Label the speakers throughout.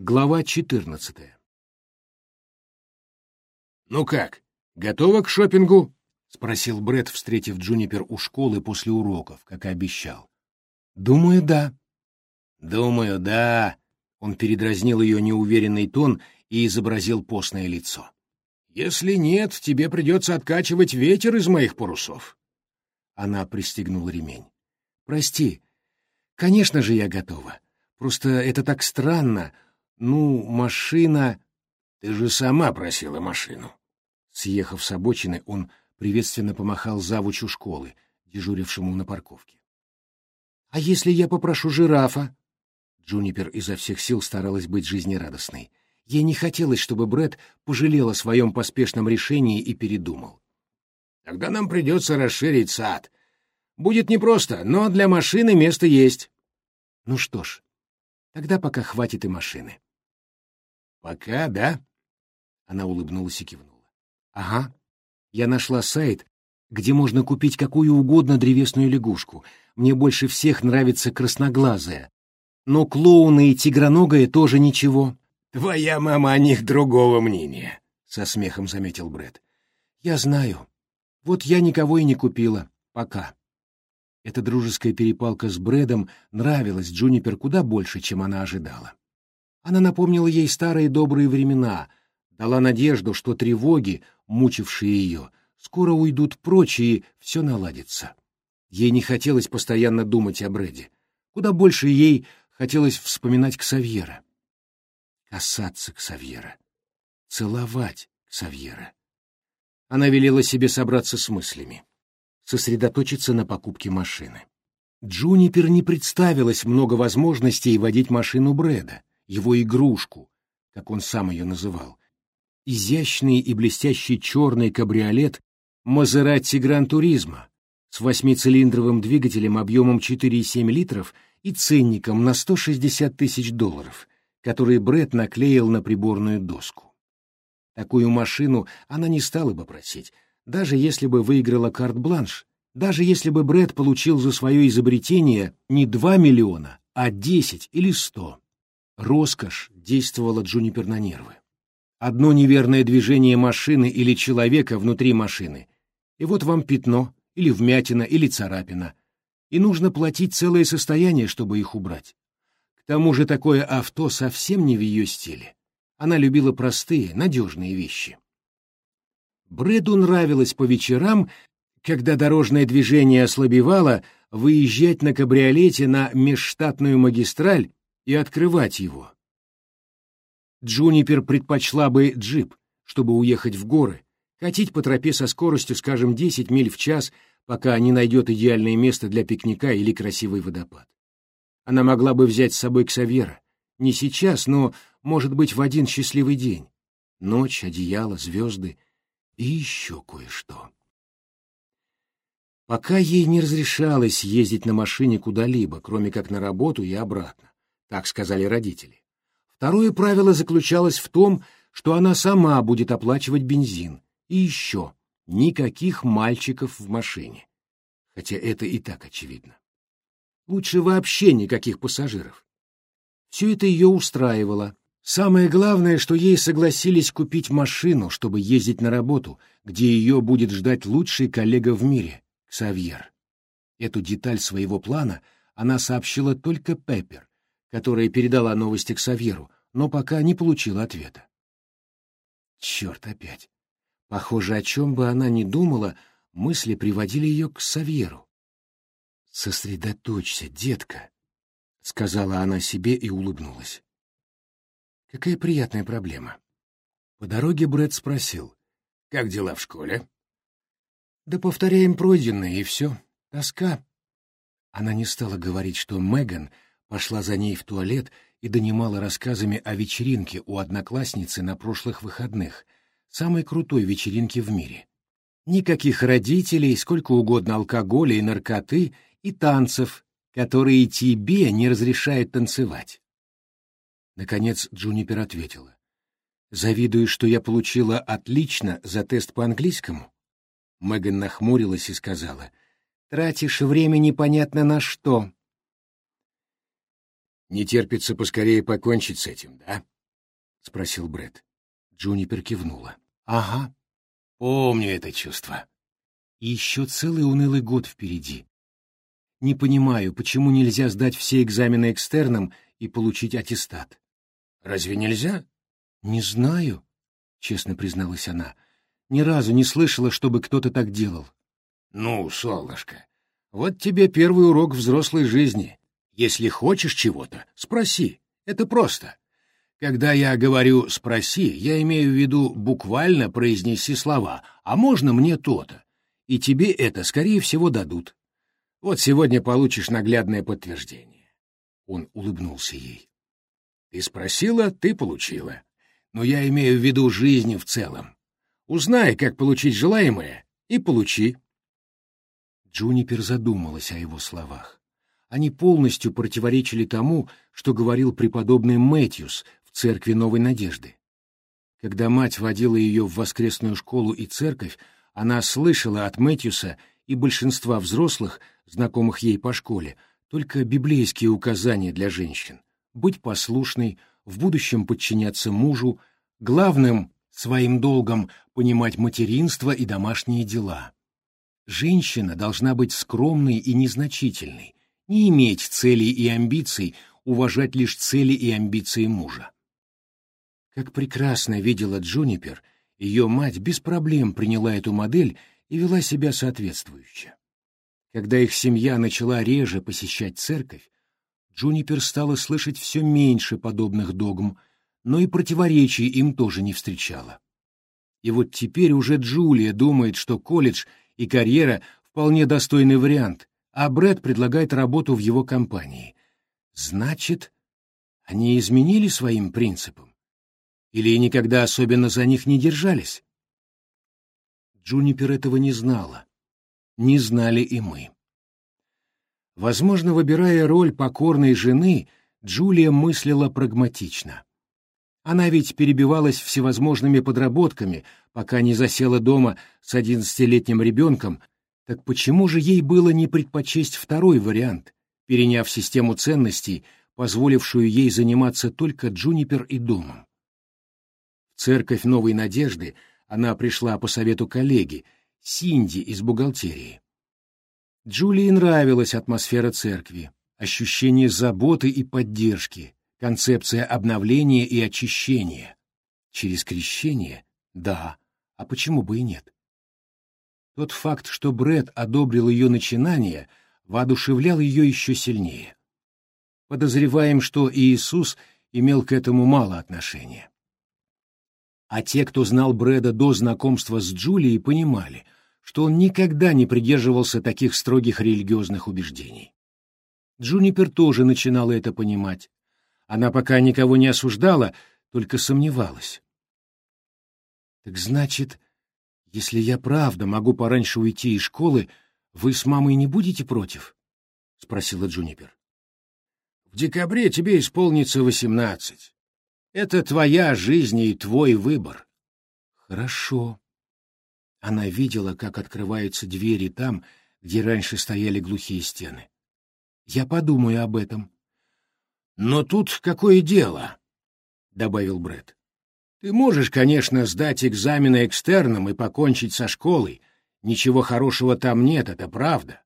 Speaker 1: Глава 14. «Ну как, готова к шопингу?» — спросил Бред, встретив Джунипер у школы после уроков, как и обещал. «Думаю, да». «Думаю, да». Он передразнил ее неуверенный тон и изобразил постное лицо. «Если нет, тебе придется откачивать ветер из моих парусов». Она пристегнула ремень. «Прости. Конечно же, я готова. Просто это так странно. Ну, машина... Ты же сама просила машину. Съехав с обочины, он приветственно помахал завучу школы, дежурившему на парковке. «А если я попрошу жирафа?» Джунипер изо всех сил старалась быть жизнерадостной. Ей не хотелось, чтобы Бред пожалел о своем поспешном решении и передумал. «Тогда нам придется расширить сад. Будет непросто, но для машины место есть». «Ну что ж, тогда пока хватит и машины». «Пока, да?» Она улыбнулась и кивнула. «Ага. Я нашла сайт, где можно купить какую угодно древесную лягушку. Мне больше всех нравится красноглазая. Но клоуны и тигроногая тоже ничего». «Твоя мама о них другого мнения», — со смехом заметил Бред. «Я знаю. Вот я никого и не купила. Пока». Эта дружеская перепалка с Брэдом нравилась Джунипер куда больше, чем она ожидала. Она напомнила ей старые добрые времена, дала надежду, что тревоги, мучившие ее, скоро уйдут прочь и все наладится. Ей не хотелось постоянно думать о Брэде. Куда больше ей хотелось вспоминать Ксавьера. Касаться Ксавьера. Целовать Ксавьера. Она велела себе собраться с мыслями. Сосредоточиться на покупке машины. Джунипер не представилось много возможностей водить машину Брэда его игрушку, как он сам ее называл. Изящный и блестящий черный кабриолет Мазерати Гран Туризма с восьмицилиндровым двигателем объемом 4,7 литров и ценником на 160 тысяч долларов, который Бред наклеил на приборную доску. Такую машину она не стала бы просить, даже если бы выиграла карт-бланш, даже если бы Бред получил за свое изобретение не 2 миллиона, а 10 или 100. Роскошь действовала Джунипер на нервы. Одно неверное движение машины или человека внутри машины, и вот вам пятно, или вмятина, или царапина, и нужно платить целое состояние, чтобы их убрать. К тому же такое авто совсем не в ее стиле. Она любила простые, надежные вещи. Брэду нравилось по вечерам, когда дорожное движение ослабевало, выезжать на кабриолете на межштатную магистраль и открывать его. Джунипер предпочла бы джип, чтобы уехать в горы, катить по тропе со скоростью, скажем, 10 миль в час, пока не найдет идеальное место для пикника или красивый водопад. Она могла бы взять с собой Ксавьера. Не сейчас, но, может быть, в один счастливый день. Ночь, одеяло, звезды и еще кое-что. Пока ей не разрешалось ездить на машине куда-либо, кроме как на работу и обратно так сказали родители. Второе правило заключалось в том, что она сама будет оплачивать бензин. И еще никаких мальчиков в машине. Хотя это и так очевидно. Лучше вообще никаких пассажиров. Все это ее устраивало. Самое главное, что ей согласились купить машину, чтобы ездить на работу, где ее будет ждать лучший коллега в мире — Ксавьер. Эту деталь своего плана она сообщила только Пеппер, которая передала новости к Савьеру, но пока не получила ответа. Черт опять. Похоже, о чем бы она ни думала, мысли приводили ее к Савьеру. «Сосредоточься, детка», — сказала она себе и улыбнулась. «Какая приятная проблема». По дороге Брэд спросил, «Как дела в школе?» «Да повторяем пройденное, и все. Тоска». Она не стала говорить, что Меган — пошла за ней в туалет и донимала рассказами о вечеринке у одноклассницы на прошлых выходных, самой крутой вечеринке в мире. Никаких родителей, сколько угодно алкоголя и наркоты, и танцев, которые тебе не разрешают танцевать. Наконец Джунипер ответила. «Завидуешь, что я получила отлично за тест по английскому?» Меган нахмурилась и сказала. «Тратишь время непонятно на что. Не терпится поскорее покончить с этим, да? — спросил Бред. Джунипер кивнула. — Ага. Помню это чувство. И еще целый унылый год впереди. Не понимаю, почему нельзя сдать все экзамены экстерном и получить аттестат. Разве нельзя? Не знаю, честно призналась она. Ни разу не слышала, чтобы кто-то так делал. Ну, солнышко, вот тебе первый урок взрослой жизни. Если хочешь чего-то, спроси. Это просто. Когда я говорю «спроси», я имею в виду буквально произнеси слова «а можно мне то-то?» И тебе это, скорее всего, дадут. Вот сегодня получишь наглядное подтверждение. Он улыбнулся ей. Ты спросила, ты получила. Но я имею в виду жизнь в целом. Узнай, как получить желаемое, и получи. Джунипер задумалась о его словах. Они полностью противоречили тому, что говорил преподобный Мэтьюс в церкви Новой Надежды. Когда мать водила ее в воскресную школу и церковь, она слышала от Мэтьюса и большинства взрослых, знакомых ей по школе, только библейские указания для женщин. Быть послушной, в будущем подчиняться мужу, главным своим долгом понимать материнство и домашние дела. Женщина должна быть скромной и незначительной, не иметь целей и амбиций, уважать лишь цели и амбиции мужа. Как прекрасно видела Джунипер, ее мать без проблем приняла эту модель и вела себя соответствующе. Когда их семья начала реже посещать церковь, Джунипер стала слышать все меньше подобных догм, но и противоречий им тоже не встречала. И вот теперь уже Джулия думает, что колледж и карьера вполне достойный вариант, а Брэд предлагает работу в его компании. Значит, они изменили своим принципам? Или никогда особенно за них не держались? Джунипер этого не знала. Не знали и мы. Возможно, выбирая роль покорной жены, Джулия мыслила прагматично. Она ведь перебивалась всевозможными подработками, пока не засела дома с одиннадцатилетним ребенком, так почему же ей было не предпочесть второй вариант, переняв систему ценностей, позволившую ей заниматься только Джунипер и домом? В церковь Новой Надежды она пришла по совету коллеги, Синди из бухгалтерии. Джулии нравилась атмосфера церкви, ощущение заботы и поддержки, концепция обновления и очищения. Через крещение? Да. А почему бы и нет? Тот факт, что Бред одобрил ее начинание, воодушевлял ее еще сильнее. Подозреваем, что Иисус имел к этому мало отношения. А те, кто знал Брэда до знакомства с Джулией, понимали, что он никогда не придерживался таких строгих религиозных убеждений. Джунипер тоже начинала это понимать. Она пока никого не осуждала, только сомневалась. «Так значит, если я правда могу пораньше уйти из школы, вы с мамой не будете против?» — спросила Джунипер. «В декабре тебе исполнится восемнадцать. Это твоя жизнь и твой выбор. Хорошо. Она видела, как открываются двери там, где раньше стояли глухие стены. Я подумаю об этом. Но тут какое дело, добавил Бред. Ты можешь, конечно, сдать экзамены экстерном и покончить со школой. Ничего хорошего там нет, это правда.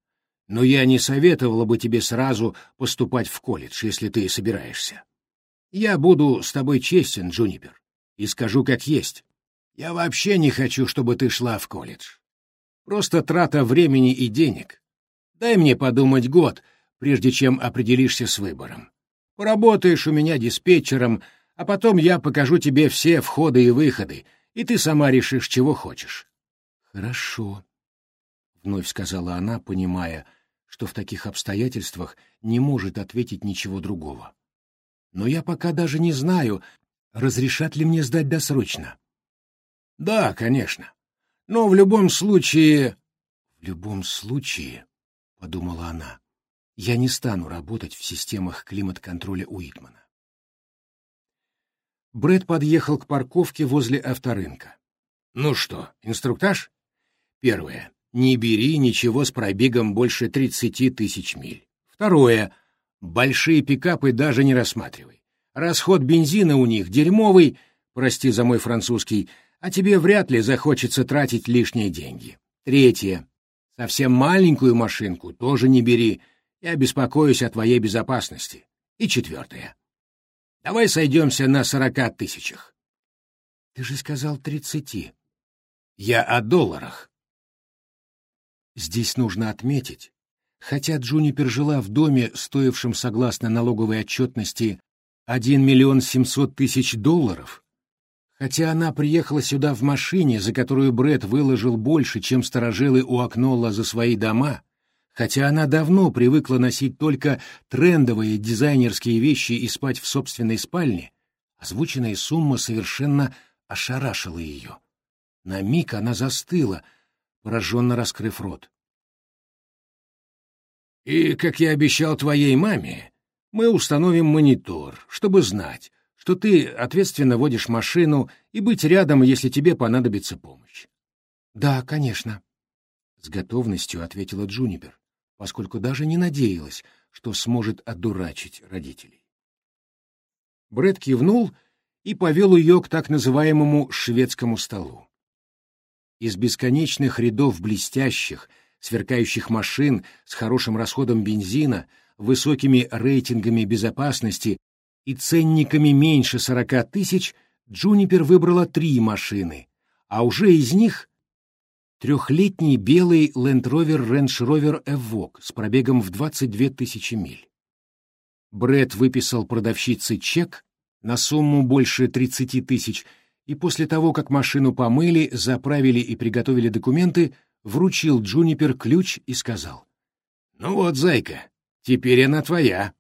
Speaker 1: Но я не советовала бы тебе сразу поступать в колледж, если ты собираешься. Я буду с тобой честен, Джунипер, и скажу как есть. Я вообще не хочу, чтобы ты шла в колледж. Просто трата времени и денег. Дай мне подумать год, прежде чем определишься с выбором. Поработаешь у меня диспетчером, а потом я покажу тебе все входы и выходы, и ты сама решишь, чего хочешь. Хорошо, — вновь сказала она, понимая, что в таких обстоятельствах не может ответить ничего другого но я пока даже не знаю, разрешат ли мне сдать досрочно. — Да, конечно. Но в любом случае... — В любом случае, — подумала она, — я не стану работать в системах климат-контроля Уитмана. Брэд подъехал к парковке возле авторынка. «Ну что, инструктаж?» «Первое. Не бери ничего с пробегом больше 30 тысяч миль. Второе. Большие пикапы даже не рассматривай. Расход бензина у них дерьмовый, прости за мой французский, а тебе вряд ли захочется тратить лишние деньги. Третье. Совсем маленькую машинку тоже не бери. Я беспокоюсь о твоей безопасности. И четвертое. Давай сойдемся на сорока тысячах. Ты же сказал тридцати. Я о долларах. Здесь нужно отметить, хотя Джунипер жила в доме, стоившем, согласно налоговой отчетности, 1 миллион 700 тысяч долларов, хотя она приехала сюда в машине, за которую Бред выложил больше, чем сторожилы у Акнолла за свои дома, хотя она давно привыкла носить только трендовые дизайнерские вещи и спать в собственной спальне, озвученная сумма совершенно ошарашила ее. На миг она застыла, пораженно раскрыв рот. «И, как я обещал твоей маме, мы установим монитор, чтобы знать, что ты ответственно водишь машину и быть рядом, если тебе понадобится помощь». «Да, конечно», — с готовностью ответила Джунипер, поскольку даже не надеялась, что сможет одурачить родителей. Брэд кивнул и повел ее к так называемому шведскому столу. Из бесконечных рядов блестящих, сверкающих машин с хорошим расходом бензина, высокими рейтингами безопасности и ценниками меньше сорока тысяч, Джунипер выбрала три машины, а уже из них трехлетний белый Land Rover Range Rover Evoque с пробегом в 22 тысячи миль. Брэд выписал продавщице чек на сумму больше 30 тысяч и после того, как машину помыли, заправили и приготовили документы, вручил Джунипер ключ и сказал. «Ну вот, зайка, теперь она твоя».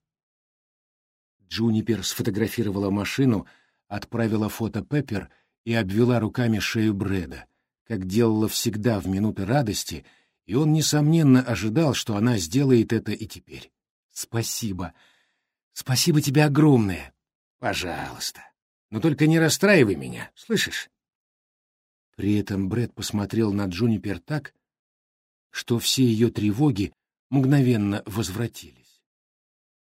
Speaker 1: Джунипер сфотографировала машину, отправила фото Пеппер и обвела руками шею Брэда, как делала всегда в минуты радости, и он, несомненно, ожидал, что она сделает это и теперь. «Спасибо. Спасибо тебе огромное. Пожалуйста. Но только не расстраивай меня, слышишь? При этом Бред посмотрел на Джунипер так, что все ее тревоги мгновенно возвратились.